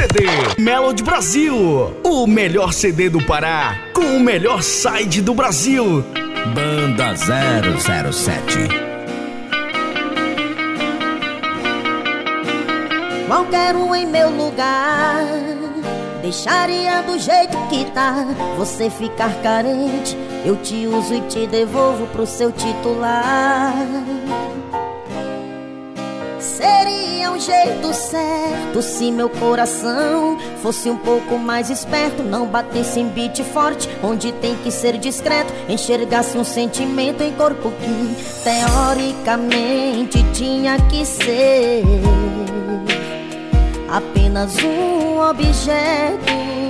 CD Melody Brasil. O melhor CD do Pará com o melhor site do Brasil. Banda 007. Qualquer um em meu lugar Deixaria do jeito que tá Você ficar carente Eu te uso e te devolvo pro seu titular Seria um jeito certo se meu coração fosse um pouco mais esperto, não batesse em beat forte, onde tem que ser discreto, enxergasse um sentimento em corpo que teoricamente tinha que ser apenas um objeto.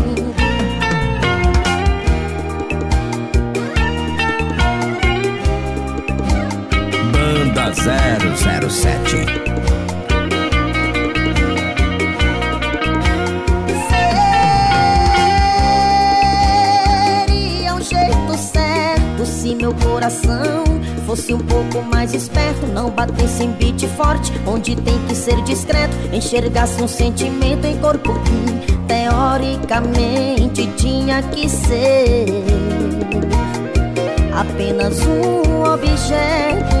007. Seria um jeito certo se meu coração fosse um pouco mais esperto, não batesse em beat forte, onde tem que ser discreto, enxergasse um sentimento em corpo que teoricamente tinha que ser apenas um objeto.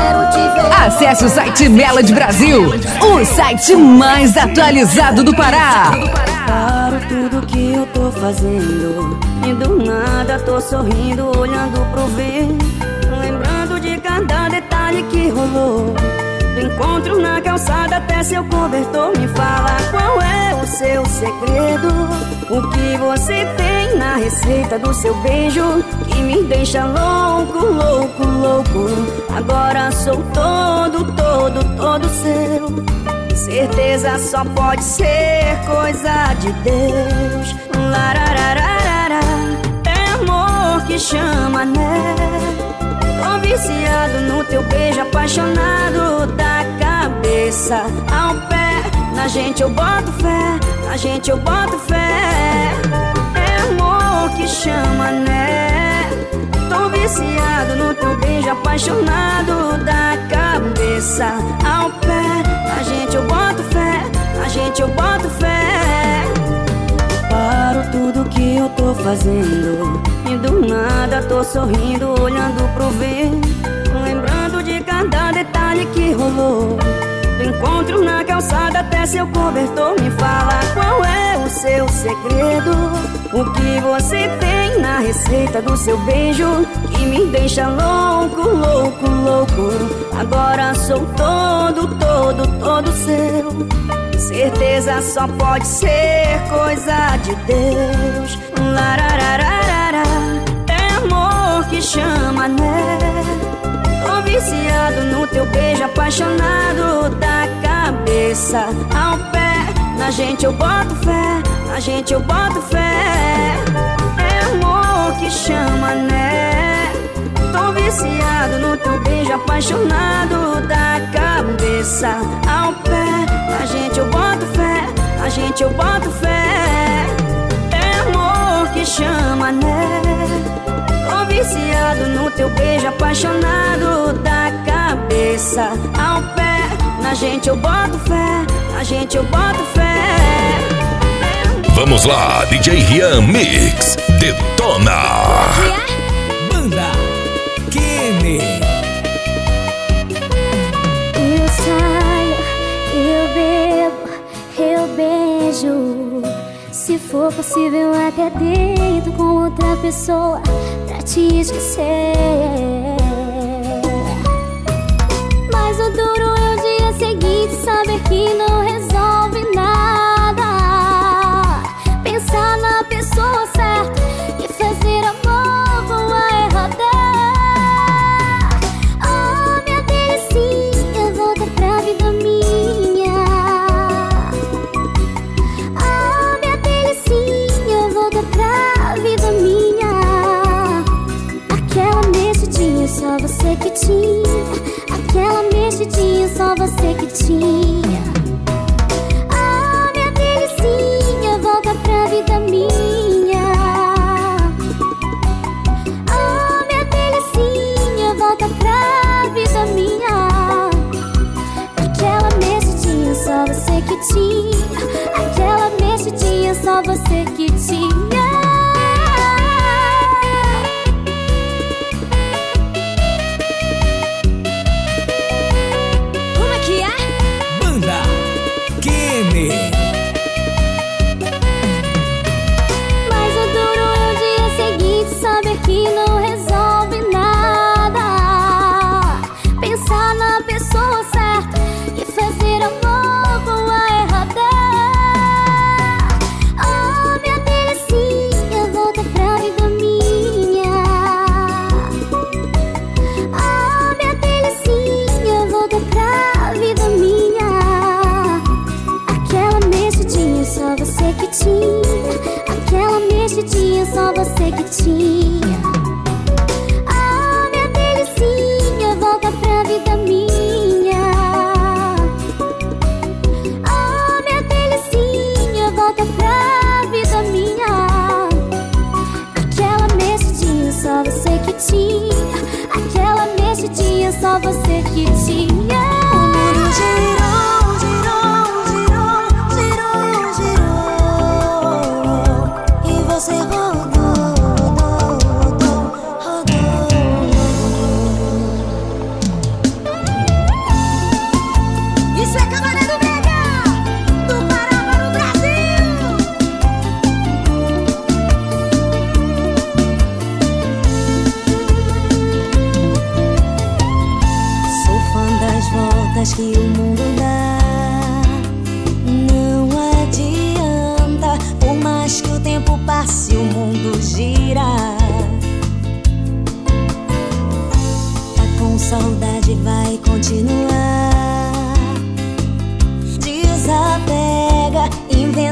Ver. Acesse o site Melody Brasil, o site mais atualizado do Pará. Paro tudo que eu tô fazendo E do nada tô sorrindo, olhando pro vento Lembrando de cada detalhe que rolou Do encontro na calçada até seu cobertor Me fala qual é o seu segredo O que você tem na receita do seu beijo Que me deixa louco, louco, louco Agora sou todo, todo, todo seu Certeza só pode ser coisa de Deus. Lararararara, é amor que chama, né? Tô viciado no teu beijo, apaixonado da cabeça ao pé. Na gente eu boto fé, na gente eu boto fé. É amor que chama, né? Viciado no teu beijo, apaixonado da cabeça ao pé. Na gente eu boto fé, na gente eu boto fé. Paro tudo que eu tô fazendo E do nada tô sorrindo, olhando pro vento Lembrando de cada detalhe que rolou Do encontro na calçada até seu cobertor Me fala qual é o seu segredo O que você tem na receita do seu beijo Que me deixa louco, louco, louco Agora sou todo, todo, todo seu Certeza só pode ser coisa de Deus. Lararararara, é amor que chama, né? Tô viciado no teu beijo, apaixonado da cabeça ao pé. Na gente eu boto fé, na gente eu boto fé. É amor que chama, né? Tô viciado no teu beijo, apaixonado da cabeça ao pé. A gente eu boto fé, a gente eu boto fé. É amor que chama, né? Tô viciado no teu beijo, apaixonado da cabeça ao pé. Na gente eu boto fé, na gente eu boto fé. Vamos lá, DJ Rian Mix, detona! Banda Kine. Eu saio, eu bebo, eu beijo. Se for possível, até deito com outra pessoa pra te esquecer. Mas o duro é o dia seguinte saber que não resolve. see você que tinha.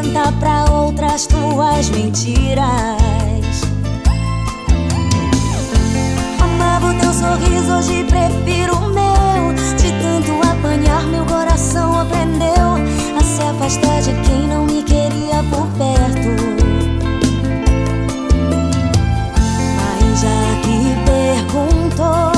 conta pra outras tuas mentiras. Amava o teu sorriso, hoje prefiro o meu. De tanto apanhar, meu coração aprendeu a se afastar de quem não me queria por perto. Mas já que perguntou.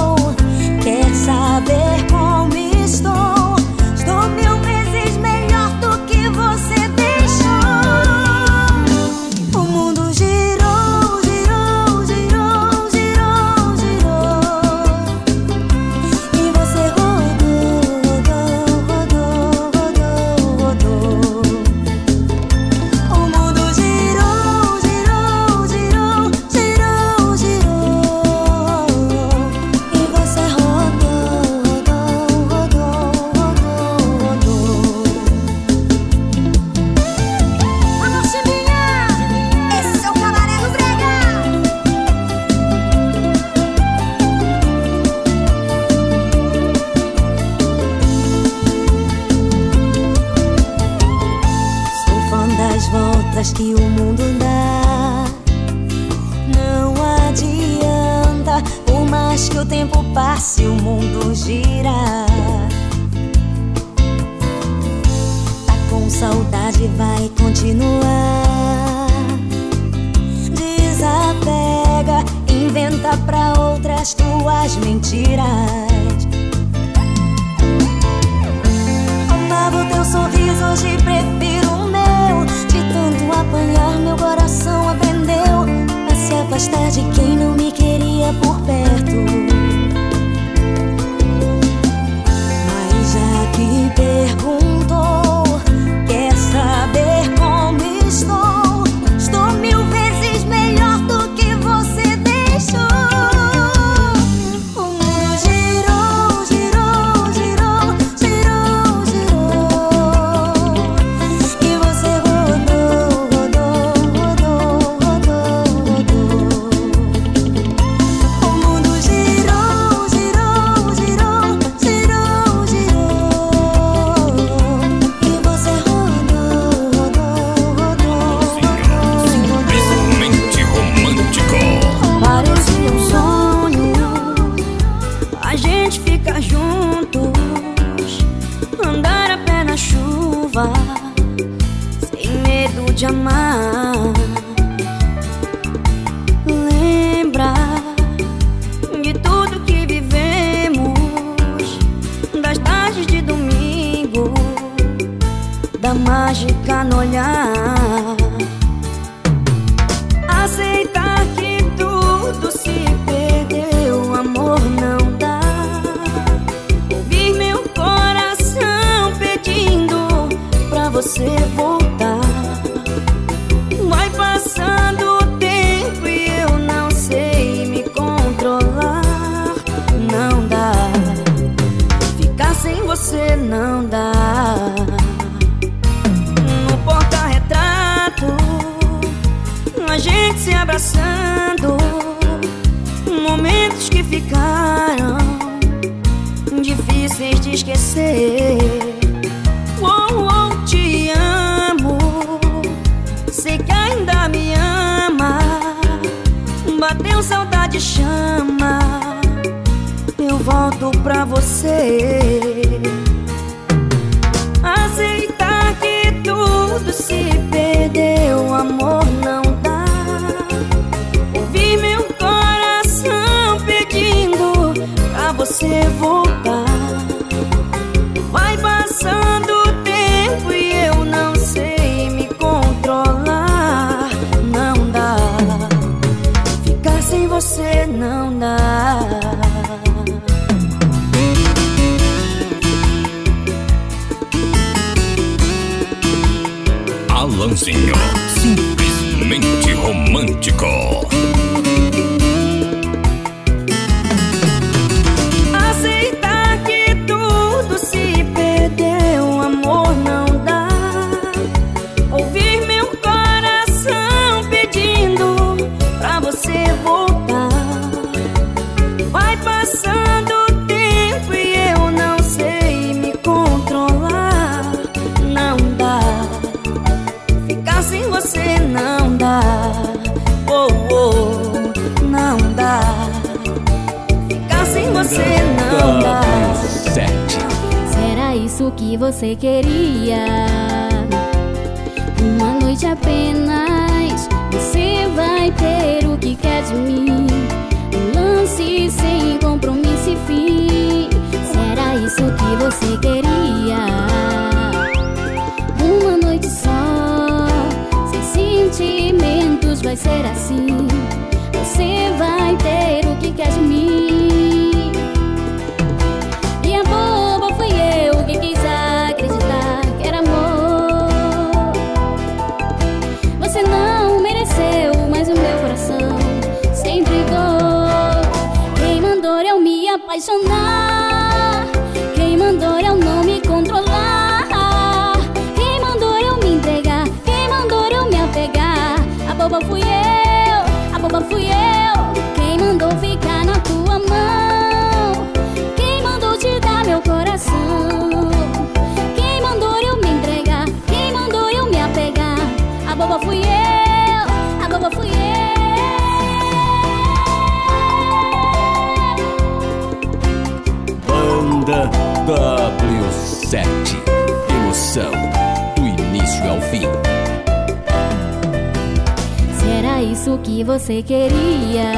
Isso que você queria?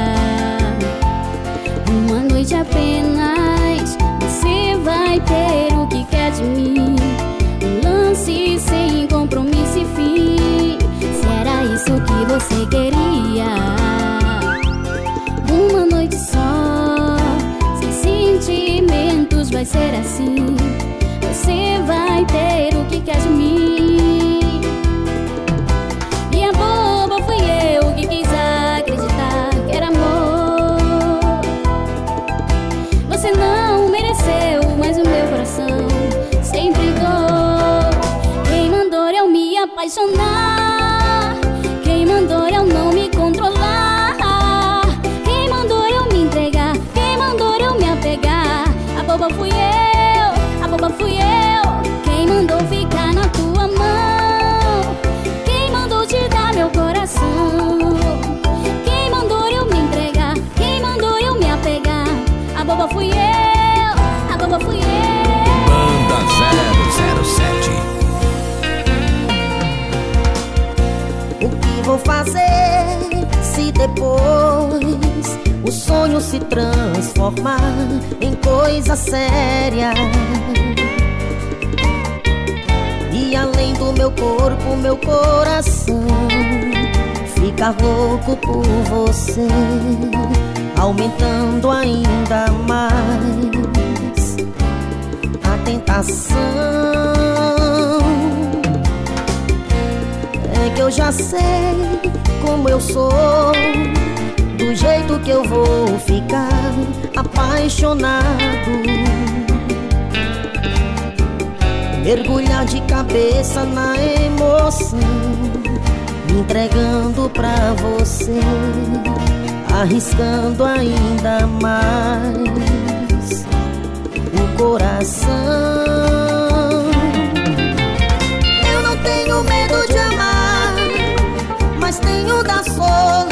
Uma noite apenas, você vai ter o que quer de mim. Um fosse sem compromisso e fim. Se era isso que você queria, uma noite só, sem sentimentos, vai ser assim. Você vai ter o que quer de mim. Sonho se transformar em coisa séria? E além do meu corpo, meu coração fica louco por você, aumentando ainda mais a tentação. É que eu já sei como eu sou, jeito que eu vou ficar apaixonado. Mergulhar de cabeça na emoção, me entregando pra você, arriscando ainda mais o coração. Eu não tenho medo de amar, mas tenho da solidão.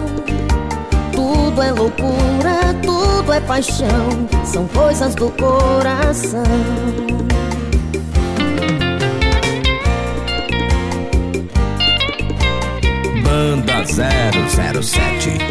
Tudo é loucura, tudo é paixão, são coisas do coração. Banda 007.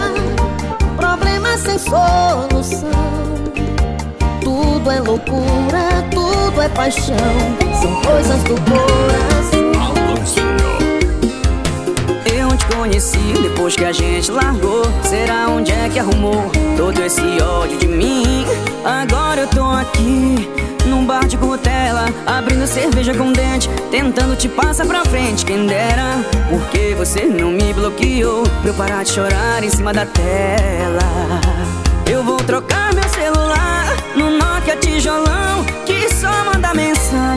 sem solução. Tudo é loucura, tudo é paixão, são coisas do coração. Eu te conheci depois que a gente largou. Será onde é que arrumou todo esse ódio de mim? Agora eu tô aqui num bar de cutela, abrindo cerveja com dente, tentando te passar pra frente. Quem dera, porque você não me bloqueou pra eu parar de chorar em cima da tela.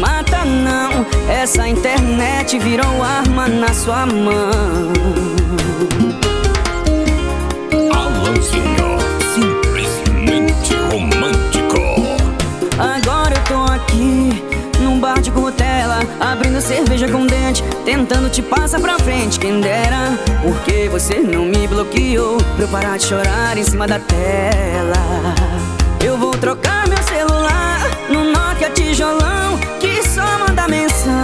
mata não, essa internet virou arma na sua mão. Alanzinho, simplesmente romântico. Agora eu tô aqui num bar de cutela Abrindo cerveja com dente Tentando te passar pra frente. Quem dera Porque você não me bloqueou? Pra eu parar de chorar em cima da tela. Eu vou trocar meu celular No Nokia tijolão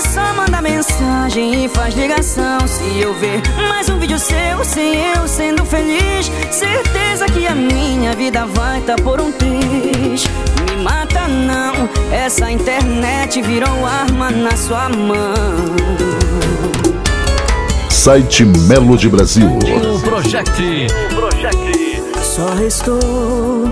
Só manda mensagem e faz ligação. Se eu ver mais um vídeo seu sem eu sendo feliz Certeza que a minha vida vai tá por um triz Me mata não, essa internet virou arma na sua mão. Site Melody Brasil. O Project. Só restou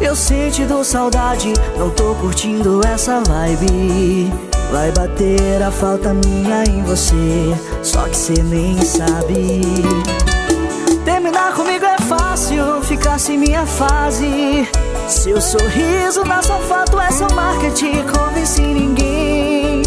Eu sentindo saudade. Não tô curtindo essa vibe Vai bater a falta minha em você Só que cê nem sabe. Terminar comigo é fácil Ficar sem minha fase. Seu sorriso na sua foto é seu marketing Convence ninguém.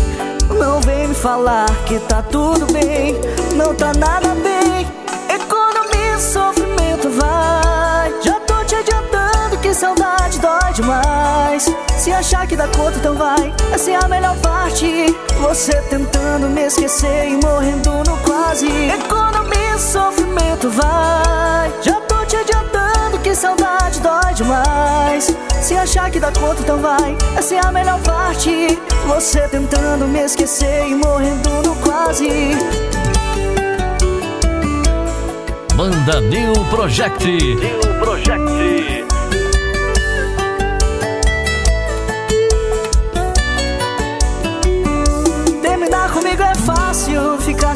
Não vem me falar que tá tudo bem Não tá nada bem. Economia sofrimento vai. Já tô te adiantando que saudade dói demais Se achar que dá conta então vai. Essa é a melhor parte. Você tentando me esquecer e morrendo no quase. Economia e sofrimento vai. Já tô te adiantando que saudade dói demais. Se achar que dá conta então vai. Essa é a melhor parte. Você tentando me esquecer e morrendo no quase. Banda New Project. New Project.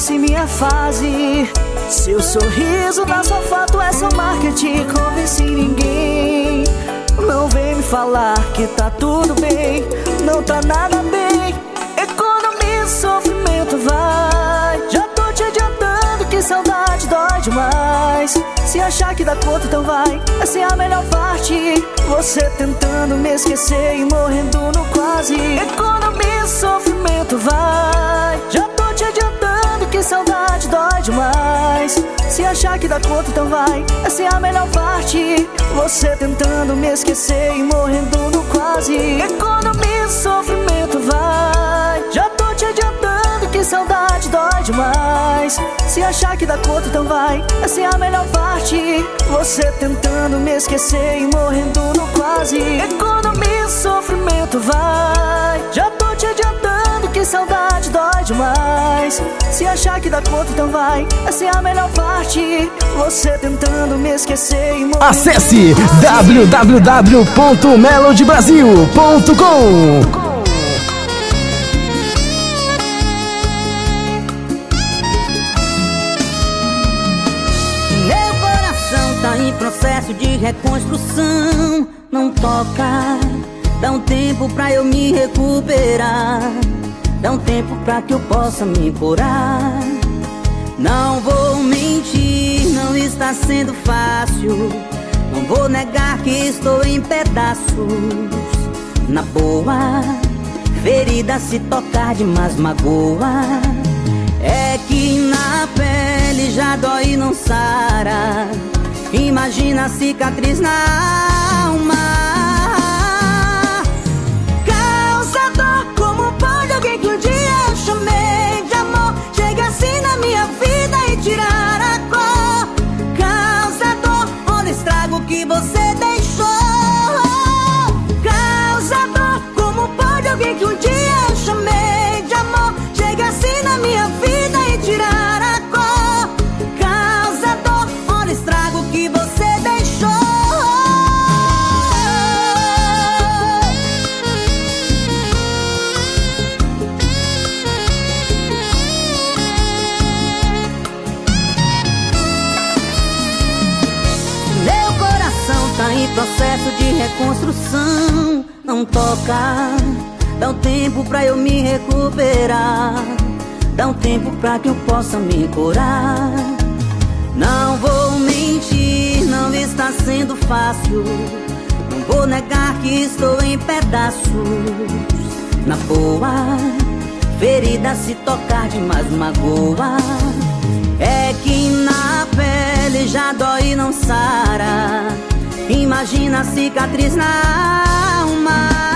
Sem minha fase. Seu sorriso na sua foto é seu marketing, convence ninguém. Não vem me falar que tá tudo bem, não tá nada bem. Economia sofrimento vai. Já tô te adiantando que saudade dói demais. Se achar que dá conta, então vai. Essa é a melhor parte. Você tentando me esquecer e morrendo no quase. Economia sofrimento vai. Já que saudade dói demais. Se achar que dá conta, então vai. Essa é a melhor parte. Você tentando me esquecer e morrendo no quase. Economia sofrimento vai. Já tô te adiantando que saudade dói demais. Se achar que dá conta, então vai. Essa é a melhor parte. Você tentando me esquecer e morrendo no quase. Economia sofrimento vai. Já tô te adiantando que saudade dói demais. Se achar que dá conta, então vai. Essa é a melhor parte. Você tentando me esquecer e Acesse www.melodybrasil.com. Meu coração tá em processo de reconstrução. Não toca, dá um tempo pra eu me recuperar. Dá um tempo pra que eu possa me curar. Não vou mentir, não está sendo fácil. Não vou negar que estou em pedaços. Na boa, ferida se tocar demais magoa. É que na pele já dói e não sara. Imagina a cicatriz na alma. Eu me recuperar. Dá um tempo pra que eu possa me curar. Não vou mentir, não está sendo fácil. Não vou negar que estou em pedaços. Na boa, ferida se tocar demais magoa. É que na pele já dói e não sara. Imagina a cicatriz na alma.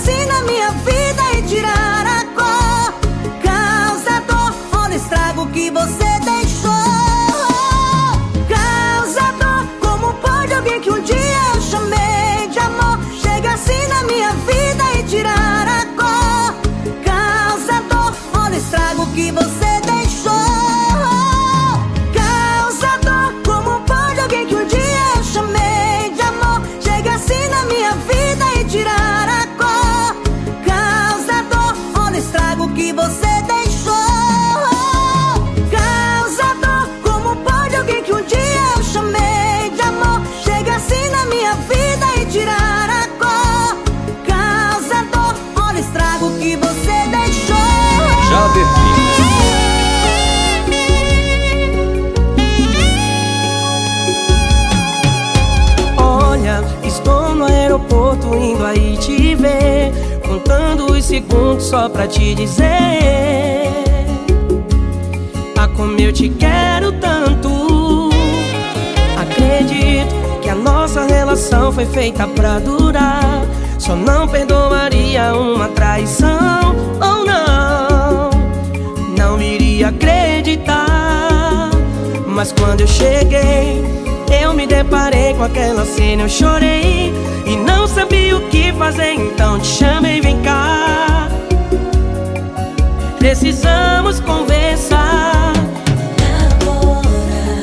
Assim na minha vida e tirar a cor. Causa dor, olha o estrago que você te ver. Contando os segundos só pra te dizer. Ah, como eu te quero tanto. Acredito que a nossa relação foi feita pra durar. Só não perdoaria uma traição ou não. Não iria acreditar. Mas quando eu cheguei, eu me deparei com aquela cena, eu chorei e não sabia o que fazer, então te chamei, vem cá. Precisamos conversar.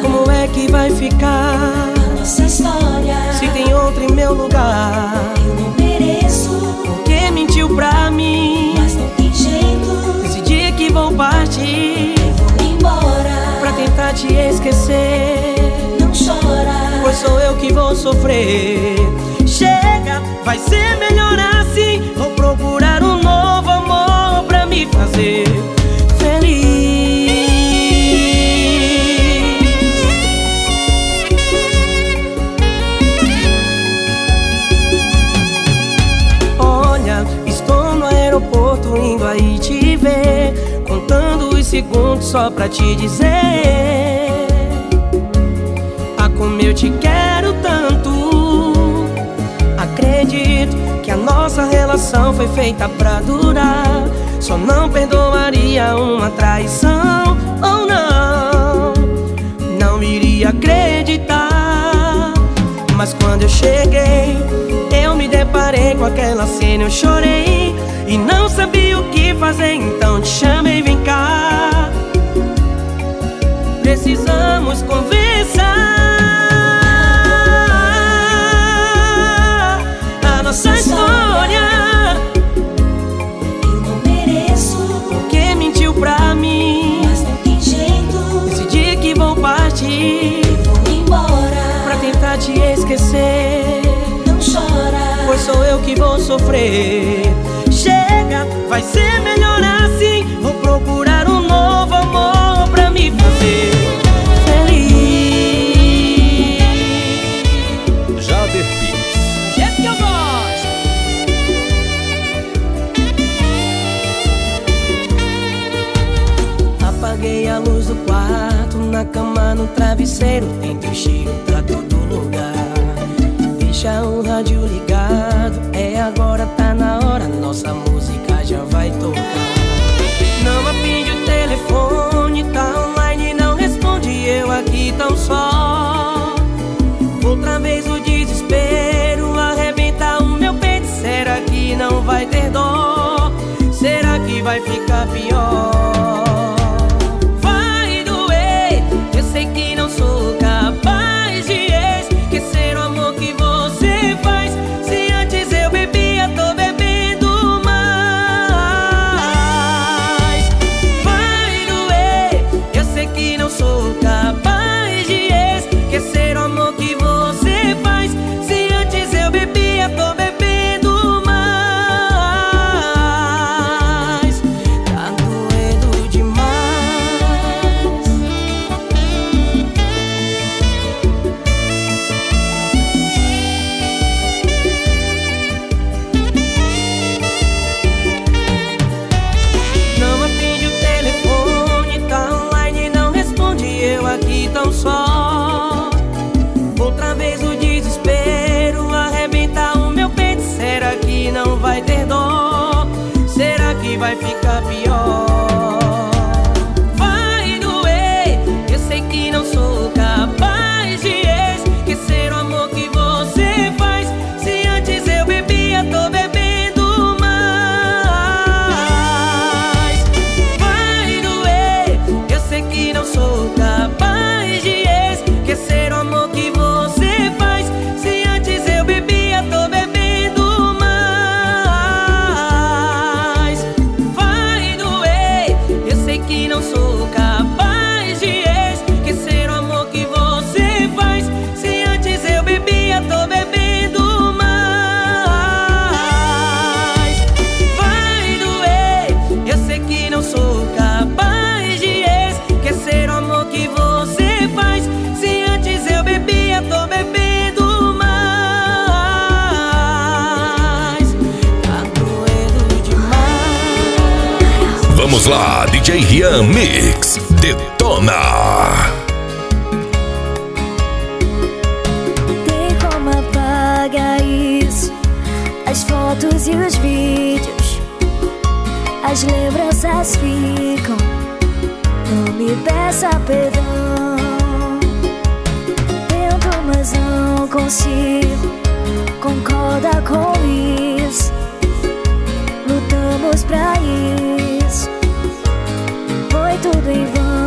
Como é que vai ficar Nossa história se tem outro em meu lugar? eu não mereço, Porque mentiu pra mim? mas não tem jeito. Decidi que vou partir Vou embora, pra tentar te esquecer. Sou eu que vou sofrer. Chega, vai ser melhor assim. Vou procurar um novo amor pra me fazer feliz. Olha, estou no aeroporto indo aí te ver. Contando os segundos só pra te dizer. Eu te quero tanto. Acredito que a nossa relação foi feita pra durar. Só não perdoaria uma traição ou não. Não iria acreditar. Mas quando eu cheguei, eu me deparei com aquela cena, eu chorei e não sabia o que fazer, então te chamei, vem cá. Precisamos conversar. Que vou sofrer. Chega, vai ser melhor assim. Vou procurar um novo amor pra me fazer feliz. Jader Pires. Jeito que eu gosto. Apaguei a luz do quarto, na cama, no travesseiro. Tentei cheiro pra todo lugar. Deixa o rádio ligado, agora, tá na hora. Nossa música já vai tocar. Não atende o telefone, tá online, não responde. Eu aqui tão só. Outra vez o desespero arrebenta o meu peito. Será que não vai ter dó? Será que vai ficar pior? vai ficar pior. lá, DJ Rian Mix. Detona! Tem como apagar isso? As fotos e os vídeos, as lembranças ficam. Não me peça perdão. Tento, mas não consigo. Concorda com isso? Lutamos pra isso. 对话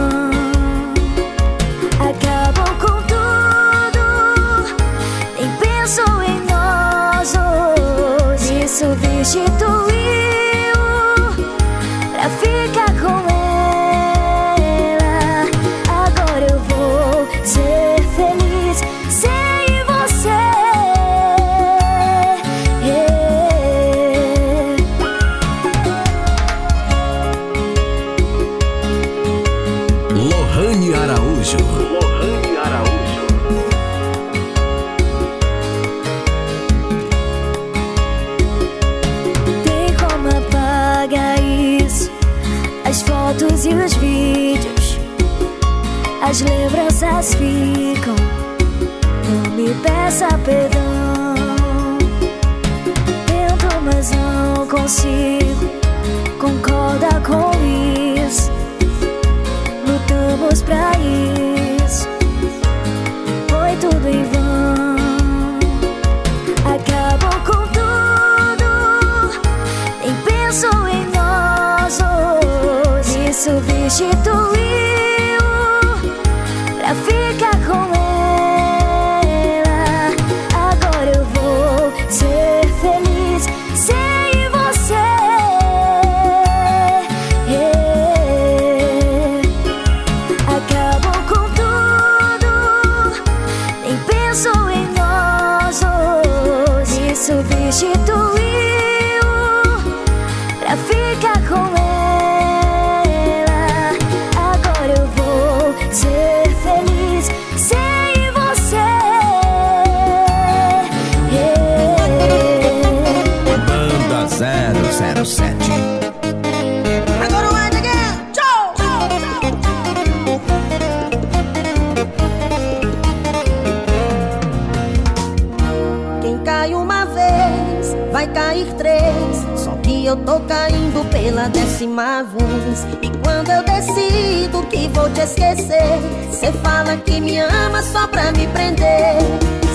Fala que me ama só pra me prender.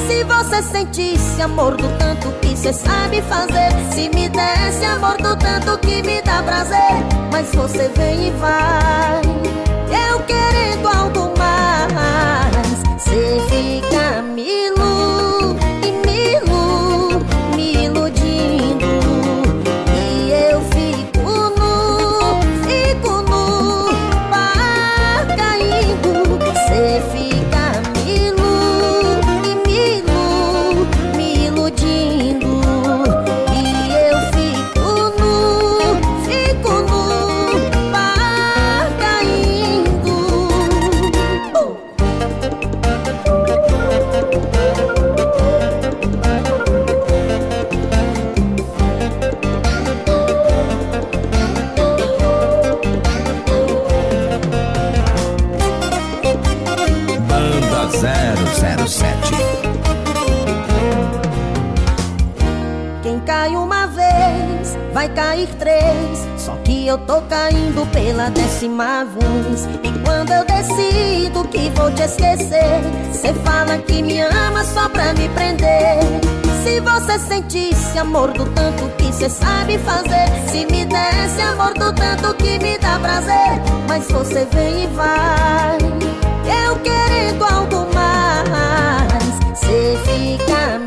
Se você sentisse amor do tanto que você sabe fazer, se me desse amor do tanto que me dá prazer, mas você vem e vai. Eu querendo algo mais, Se fica. Eu tô caindo pela décima vez. E quando eu decido que vou te esquecer Cê fala que me ama só pra me prender. Se você sentisse amor do tanto que cê sabe fazer Se me desse amor do tanto que me dá prazer Mas você vem e vai. Eu querendo algo mais Cê fica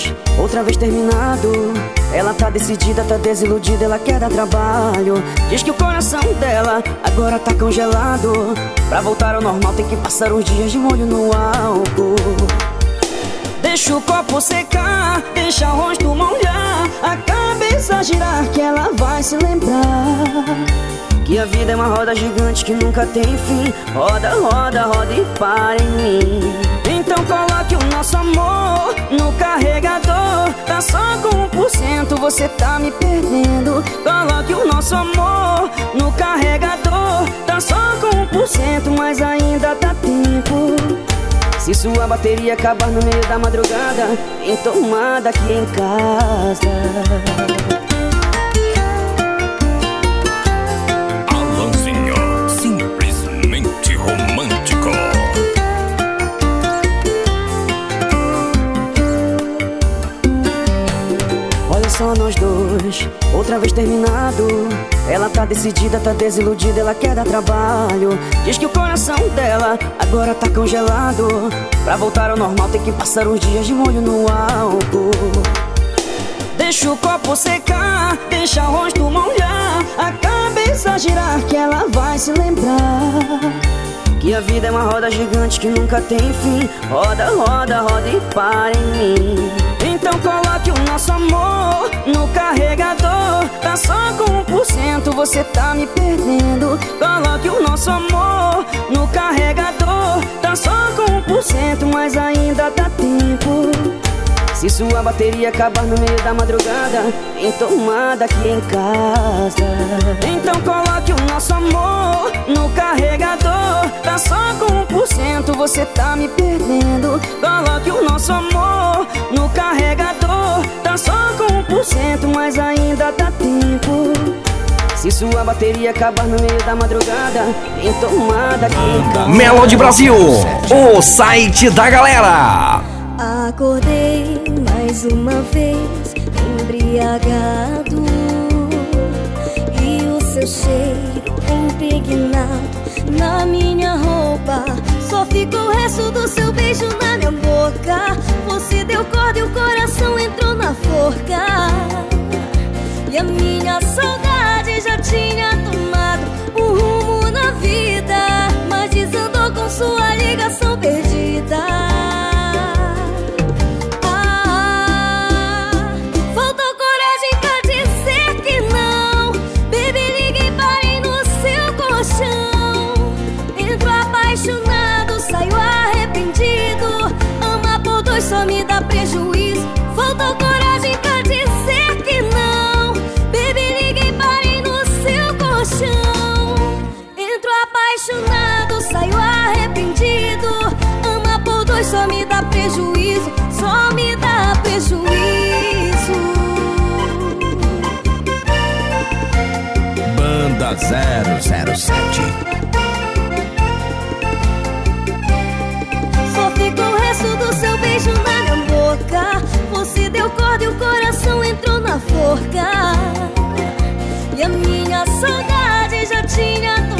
dois, outra vez terminado. Ela tá decidida, tá desiludida, ela quer dar trabalho. Diz que o coração dela agora tá congelado. Pra voltar ao normal tem que passar uns dias de molho no álcool. Deixa o copo secar, deixa o rosto molhar, a cabeça girar que ela vai se lembrar. Que a vida é uma roda gigante que nunca tem fim. Roda, roda, roda e para em mim. Então coloque o nosso amor no carregador. Tá só com 1%, você tá me perdendo. Coloque o nosso amor no carregador. Tá só com 1%, mas ainda dá tempo. Se sua bateria acabar no meio da madrugada, em tomada aqui em casa. Dois, outra vez terminado. Ela tá decidida, tá desiludida, ela quer dar trabalho. Diz que o coração dela agora tá congelado. Pra voltar ao normal tem que passar uns dias de molho no álcool. Deixa o copo secar, deixa o rosto molhar, a cabeça girar que ela vai se lembrar. Que a vida é uma roda gigante que nunca tem fim. Roda, roda, roda e para em mim. Então coloque o nosso amor no carregador. Tá só com 1%, você tá me perdendo. Coloque o nosso amor no carregador. Tá só com 1%, mas ainda dá tempo. Se sua bateria acabar no meio da madrugada, em tomada aqui em casa. Então coloque o nosso amor no carregador. Tá só com 1%, você tá me perdendo. Coloque o nosso amor no carregador. Tá só com 1%, mas ainda dá tempo. Se sua bateria acabar no meio da madrugada, em tomada aqui em casa. Melody Brasil, o site da galera. Acordei mais uma vez embriagado. E o seu cheiro impregnado na minha roupa. Só ficou o resto do seu beijo na minha boca. Você deu corda e o coração entrou na forca. E a minha saudade já tinha tomado um rumo na vida. Mas desandou com sua ligação perdida 007. Só ficou o resto do seu beijo na minha boca Você deu corda e o coração entrou na forca E a minha saudade já tinha tomado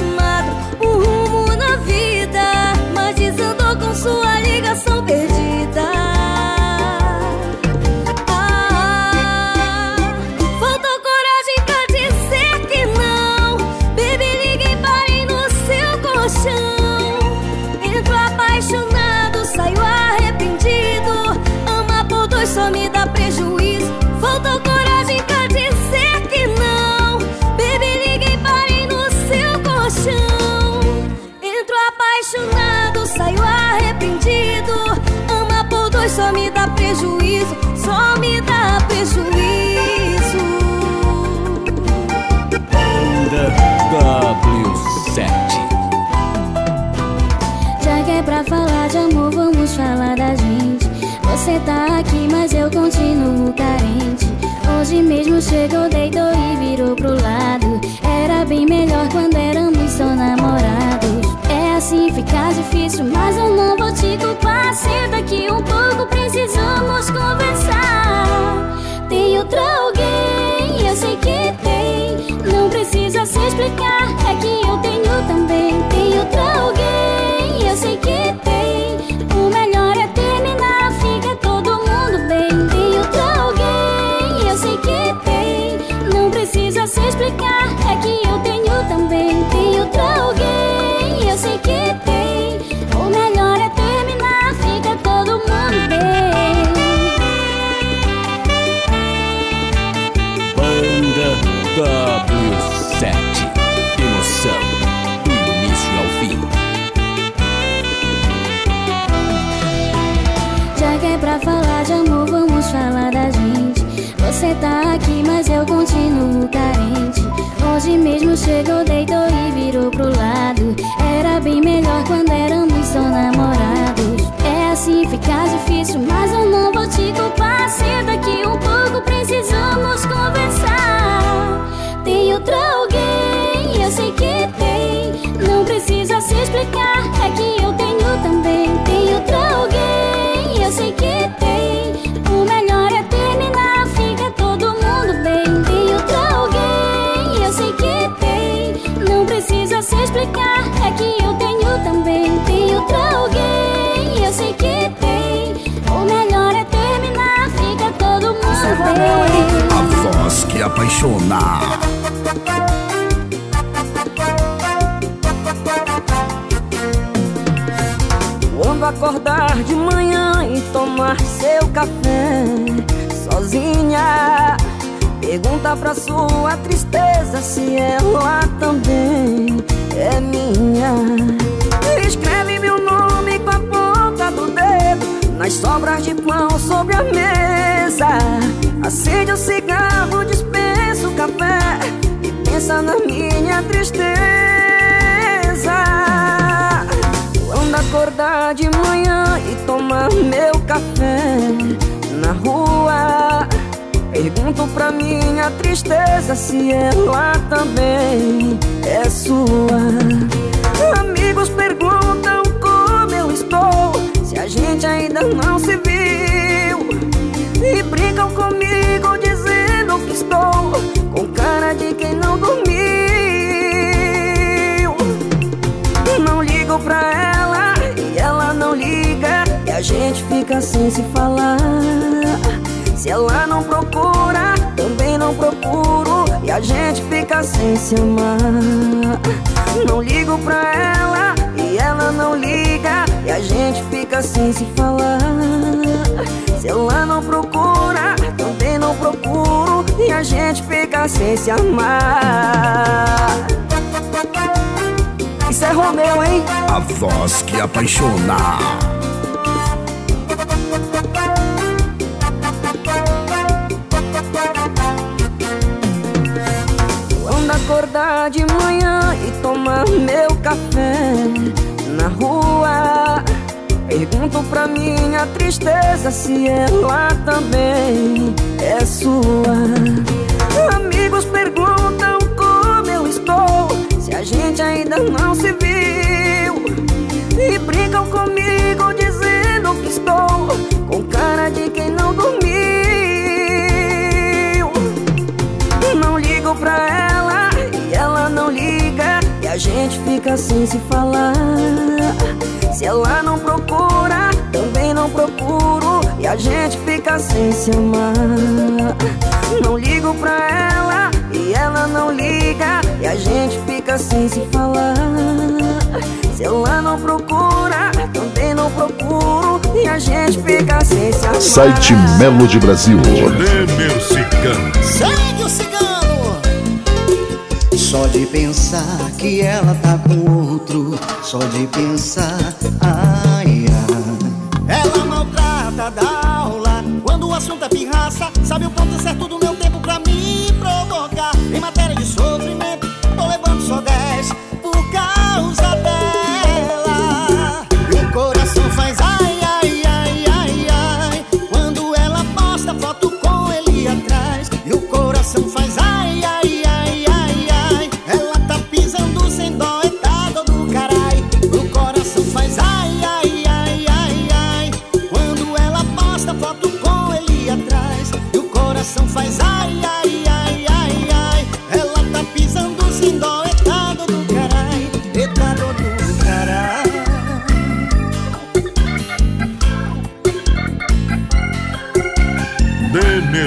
prejuízo, só me dá prejuízo. Banda W7. Já que é pra falar de amor, vamos falar da gente. Você tá aqui, mas eu continuo carente. Hoje mesmo chegou, deitou e virou pro lado. Era bem melhor quando éramos só namorados. Assim, fica difícil, mas eu não vou te culpar. Senta aqui um pouco, precisamos conversar. Tem outro alguém, eu sei que tem. Não precisa se explicar, é que eu tenho também. Tem outro alguém, eu sei que Você tá aqui, mas eu continuo carente. Hoje mesmo chegou, deitou e virou pro lado. Era bem melhor quando éramos só namorados. É assim, fica difícil, mas eu não vou te culpar. Senta aqui um pouco, precisamos conversar. Tem outro alguém, eu sei que tem. Não precisa se explicar, é que explicar, é que eu tenho também. Tem outro alguém, eu sei que tem. O melhor é terminar, fica todo mundo bem. A voz que apaixona. Quando acordar de manhã e tomar seu café sozinha, pergunta pra sua tristeza se ela também é minha. Escreve meu nome com a ponta do dedo nas sobras de pão sobre a mesa. Acende o cigarro, dispensa o café e pensa na minha tristeza. Quando acordar de manhã e tomar meu café na rua, pergunto pra minha tristeza se ela também é sua. Amigos perguntam como eu estou, se a gente ainda não se viu. E brincam comigo dizendo que estou com cara de quem não dormiu. Não ligo pra ela e ela não liga E a gente fica sem se falar Se ela não procura, também não procuro. E a gente fica sem se amar. Não ligo pra ela e ela não liga. E a gente fica sem se falar. Se ela não procura, também não procuro. E a gente fica sem se amar. Isso é Romeu, hein? A voz que apaixona. De manhã e tomar meu café na rua, pergunto pra minha tristeza se ela também é sua. Amigos perguntam como eu estou, se a gente ainda não se viu. E brincam comigo dizendo que estou com cara de quem não dormiu. Não ligo pra ela não liga E a gente fica sem se falar. Se ela não procura, também não procuro E a gente fica sem se amar. Não ligo pra ela e ela não liga E a gente fica sem se falar. Se ela não procura, também não procuro E a gente fica sem se amar. Site Melody Brasil. Olê, Só de pensar que ela tá com outro, só de pensar, ai,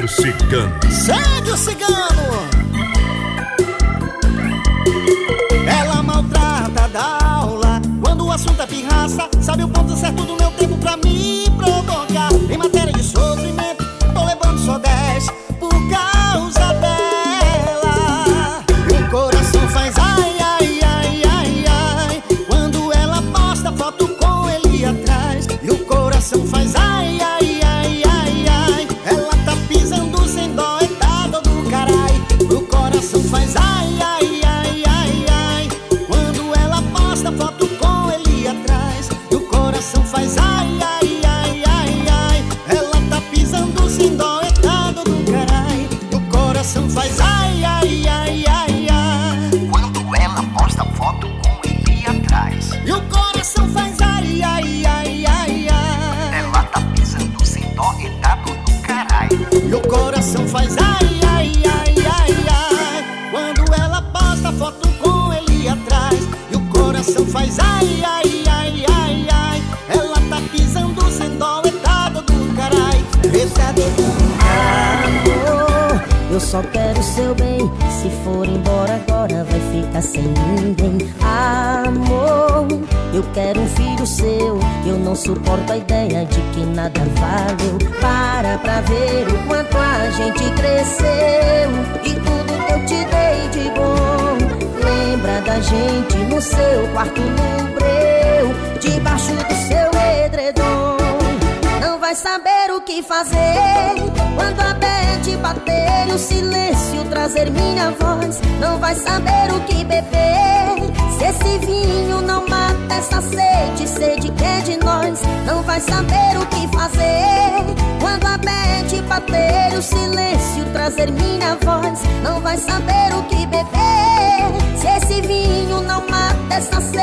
cigano. Segue o cigano! Ela maltrata da aula Quando o assunto é pirraça Sabe o ponto certo do meu tempo pra me provocar Em matéria de fazer. Quando a bad bater o silêncio trazer minha voz. Não vai saber o que beber. Se esse vinho não mata essa sede Sede que é de nós Não vai saber o que fazer. Quando a bad bater o silêncio trazer minha voz. Não vai saber o que beber. Se esse vinho não mata essa Sede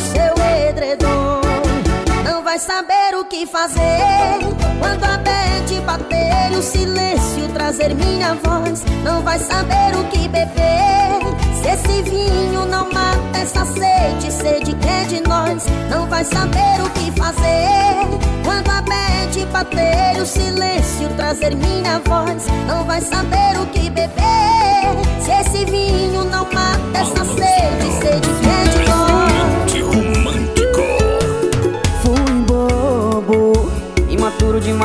saber o que fazer. Quando a bad bater o silêncio trazer minha voz. Não vai saber o que beber. Se esse vinho não mata essa sede Sede que é de nós. Não vai saber o que fazer. Quando a bad bater o silêncio trazer minha voz. Não vai saber o que beber. Se esse vinho não mata essa sede Sede que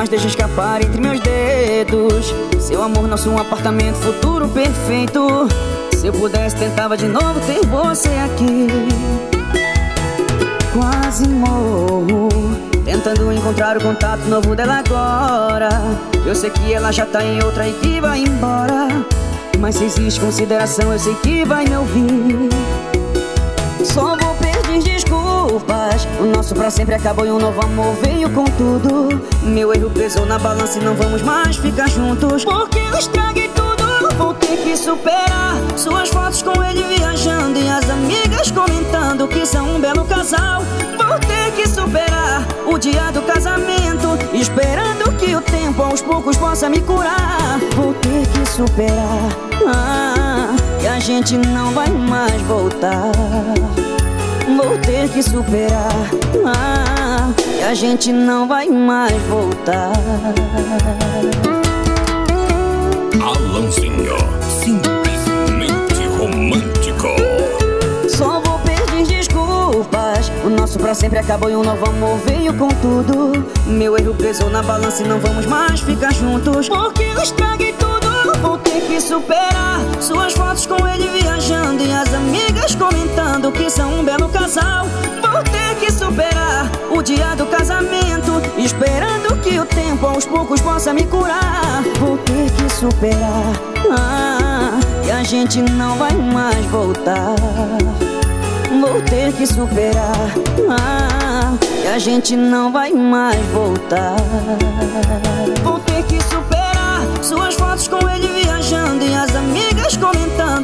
demais, deixa escapar entre meus dedos. Seu amor, nosso apartamento, futuro perfeito. Se eu pudesse, tentava de novo ter você aqui. Quase morro, tentando encontrar o contato novo dela agora. Eu sei que ela já tá em outra e que vai embora. Mas se existe consideração, eu sei que vai me ouvir. Nosso pra sempre acabou e um novo amor veio com tudo. Meu erro pesou na balança e não vamos mais ficar juntos. Porque eu estraguei tudo. Vou ter que superar Suas fotos com ele viajando E as amigas comentando que são um belo casal. Vou ter que superar O dia do casamento Esperando que o tempo aos poucos possa me curar. Vou ter que superar ah, E a gente não vai mais voltar Vou ter que superar. Ah, E a gente não vai mais voltar. Alanzinho, simplesmente romântico. Só vou pedir desculpas. O nosso pra sempre acabou e um novo amor veio com tudo. Meu erro pesou na balança e não vamos mais ficar juntos. Porque eu estraguei tudo. Vou ter que superar Suas fotos com ele viajando E as amigas comentando que são um belo casal. Vou ter que superar O dia do casamento Esperando que o tempo aos poucos possa me curar. Vou ter que superar ah, E a gente não vai mais voltar. Vou ter que superar ah, E a gente não vai mais voltar. Vou ter que superar Suas fotos com ele viajando E as amigas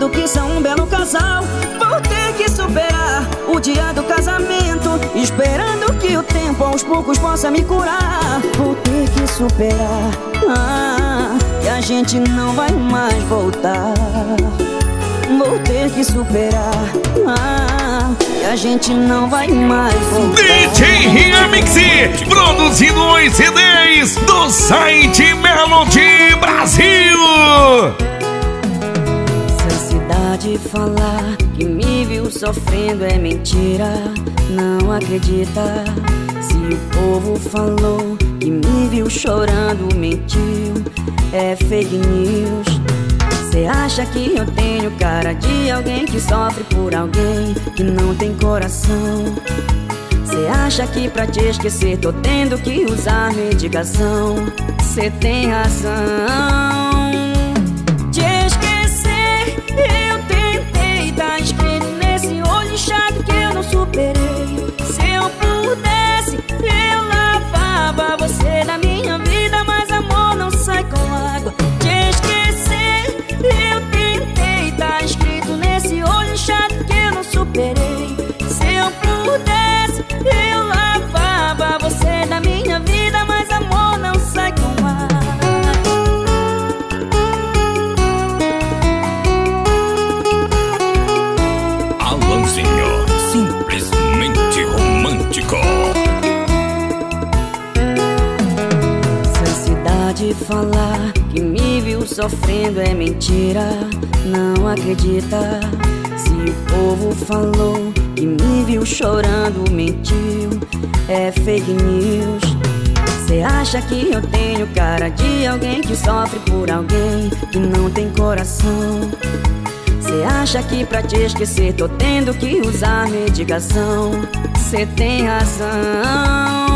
comentando que são um belo casal. Vou ter que superar o dia do casamento? Esperando que o tempo aos poucos possa me curar. Vou ter que superar? Ah, E a gente não vai mais voltar. Vou ter que superar. Ah, E a gente não vai mais voltar. DJ Remix, produzindo os CDs do site Melody Brasil. Cidade falar que me viu sofrendo é mentira, não acredita. Se o povo falou que me viu chorando, mentiu, é fake news. Cê acha que eu tenho cara de alguém que sofre por alguém que não tem coração? Cê acha que pra te esquecer tô tendo que usar medicação? Cê tem razão. Superei. Se eu pudesse, eu lavava você da minha vida, mas amor não sai com água. Sofrendo é mentira, não acredita. Se o povo falou que me viu chorando, mentiu, é fake news. Cê acha que eu tenho cara de alguém que sofre por alguém que não tem coração? Cê acha que pra te esquecer tô tendo que usar medicação? Cê tem razão.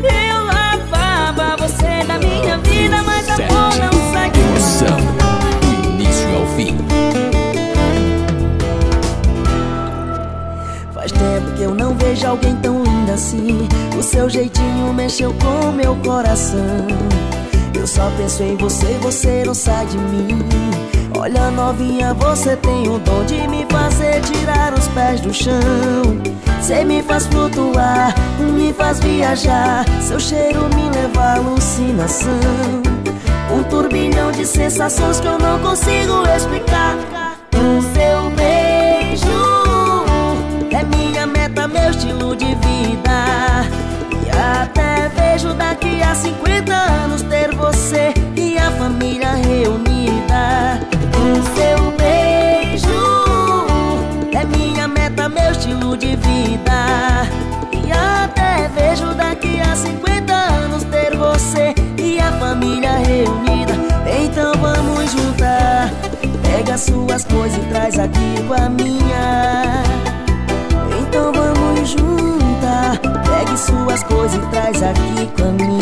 Eu lavava você da minha vida, mas amor não sai Emoção, do início ao fim. Faz tempo que eu não vejo alguém tão linda assim. O seu jeitinho mexeu com meu coração. Eu só penso em você, você não sai de mim. Olha, novinha, você tem o dom de me fazer tirar os pés do chão. Você me faz flutuar, me faz viajar. Seu cheiro me leva à alucinação. Um turbilhão de sensações que eu não consigo explicar. O seu beijo é minha meta, meu estilo de vida. E até vejo daqui a 50 anos ter você de vida. E até vejo daqui a 50 anos ter você e a família reunida. Então vamos juntar. Pega suas coisas e traz aqui com a minha. Então vamos juntar. Pegue suas coisas e traz aqui com a minha.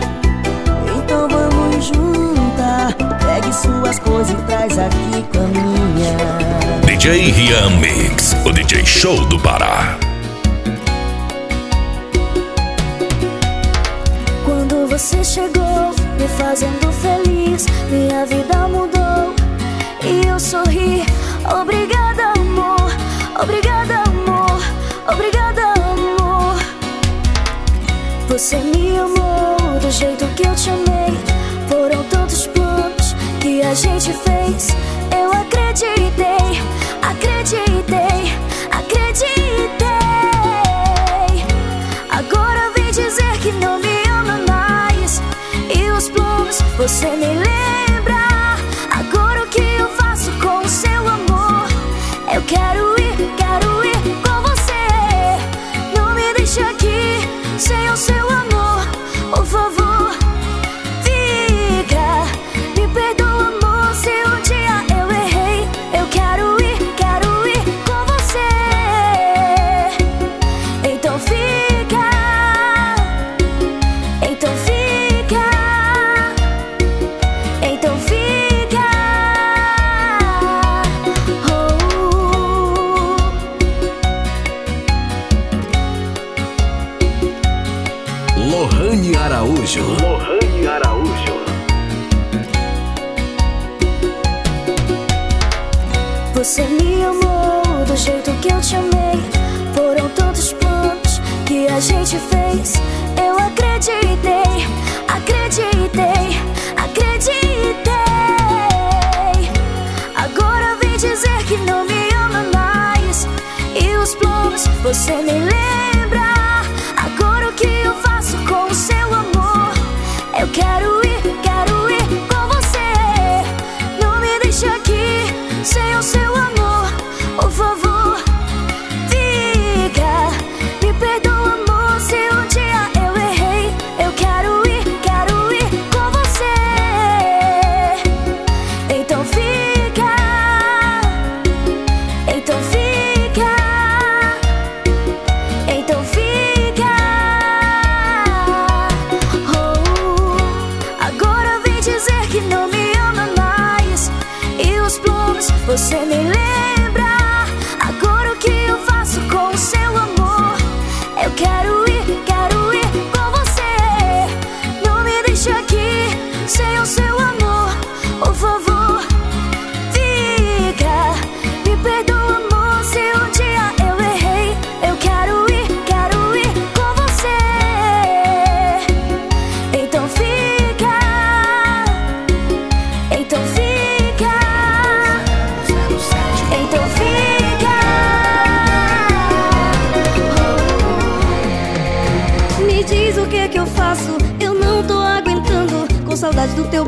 Suas coisas e traz aqui com a minha. DJ Rian Mix, o DJ Show do Pará. Planos você nem Você me amou do jeito que eu te amei. Foram tantos planos que a gente fez. Eu acreditei, acreditei, acreditei. Agora vem dizer que não me ama mais. E os planos você nem lembra. Agora o que eu faço com o seu amor? Eu quero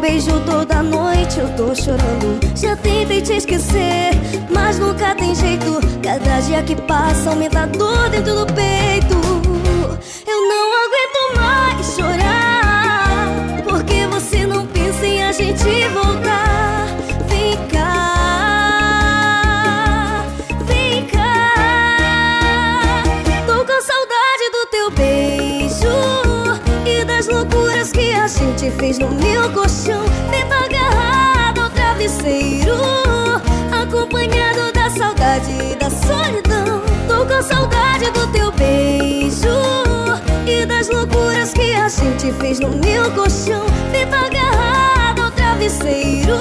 beijo toda noite eu tô chorando. Já tentei te esquecer, mas nunca tem jeito. Cada dia que passa aumenta dor dentro do peito. No meu colchão. Dentro agarrado ao travesseiro, acompanhado da saudade e da solidão. Tô com saudade do teu beijo e das loucuras que a gente fez no meu colchão. Dentro agarrado ao travesseiro,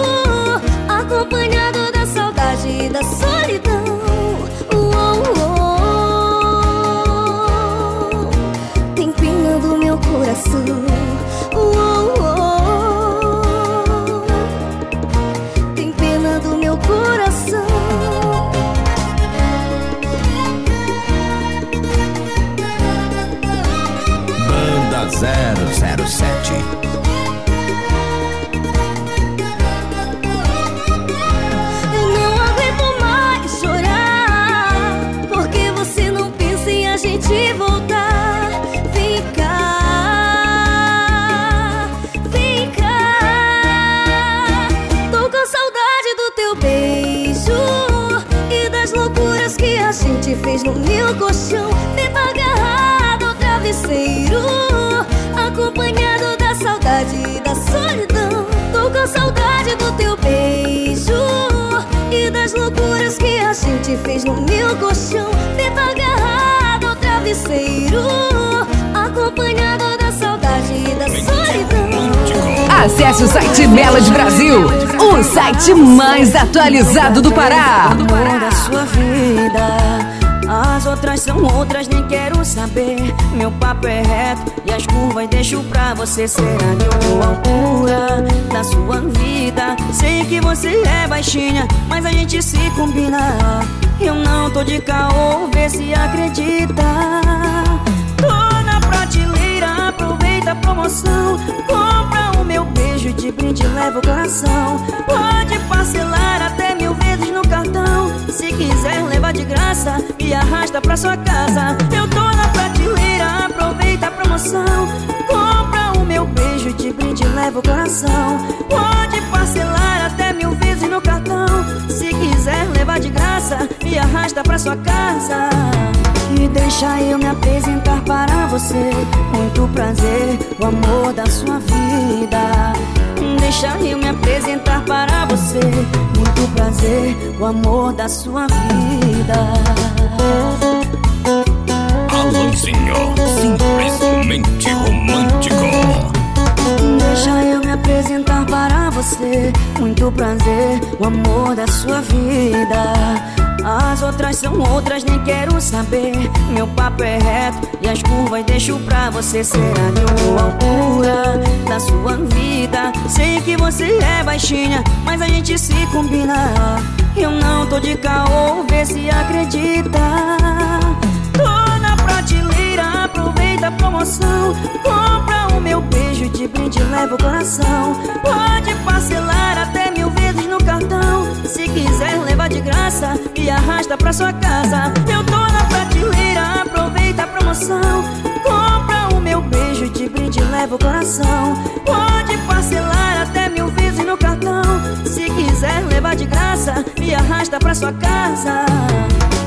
acompanhado da saudade e da solidão. No meu colchão Dedo agarrado ao travesseiro Acompanhado da saudade e da solidão Tô com saudade do teu beijo E das loucuras que a gente fez no meu colchão Dedo agarrado ao travesseiro Acompanhado da saudade e da solidão Acesse o site Melody Brasil, o site mais atualizado do Pará. amor da sua vida. As outras são outras, nem quero saber. Meu papo é reto e as curvas deixo pra você ser a de altura da sua vida. Sei que você é baixinha, mas a gente se combina. Eu não tô de caô, vê se acredita. Tô na prateleira, aproveita a promoção. Compra o meu beijo de brinde, leva o coração. Pode parcelar até Se quiser levar de graça, me arrasta pra sua casa. Eu tô na prateleira, aproveita a promoção. Compra o meu beijo de brinde, leva o coração. Pode parcelar até mil vezes no cartão. Se quiser levar de graça, me arrasta pra sua casa. E deixa eu me apresentar para você. Muito prazer, o amor da sua vida. Deixa eu me apresentar para você. Muito prazer, o amor da sua vida. Alanzinho, simplesmente romântico. Deixa eu me apresentar para você. Muito prazer, o amor da sua vida. As outras são outras, nem quero saber. Meu papo é reto e as curvas deixo pra você ser a de altura da sua vida. Sei que você é baixinha, mas a gente se combina. Eu não tô de caô, vê se acredita. Tô na prateleira, aproveita a promoção. Compra o meu beijo de brinde, leva o coração. Pode parcelar até mil vezes no cartão. Se quiser levar de graça, me arrasta pra sua casa. Eu tô na prateleira, aproveita a promoção. Compra o meu beijo de brinde, leva o coração. Pode parcelar até mil vezes no cartão. Se quiser levar de graça, me arrasta pra sua casa.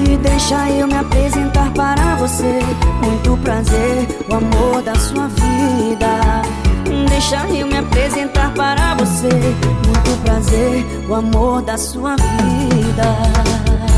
E deixa eu me apresentar para você. Muito prazer, o amor da sua vida. Deixa eu me apresentar para você. Muito prazer, o amor da sua vida.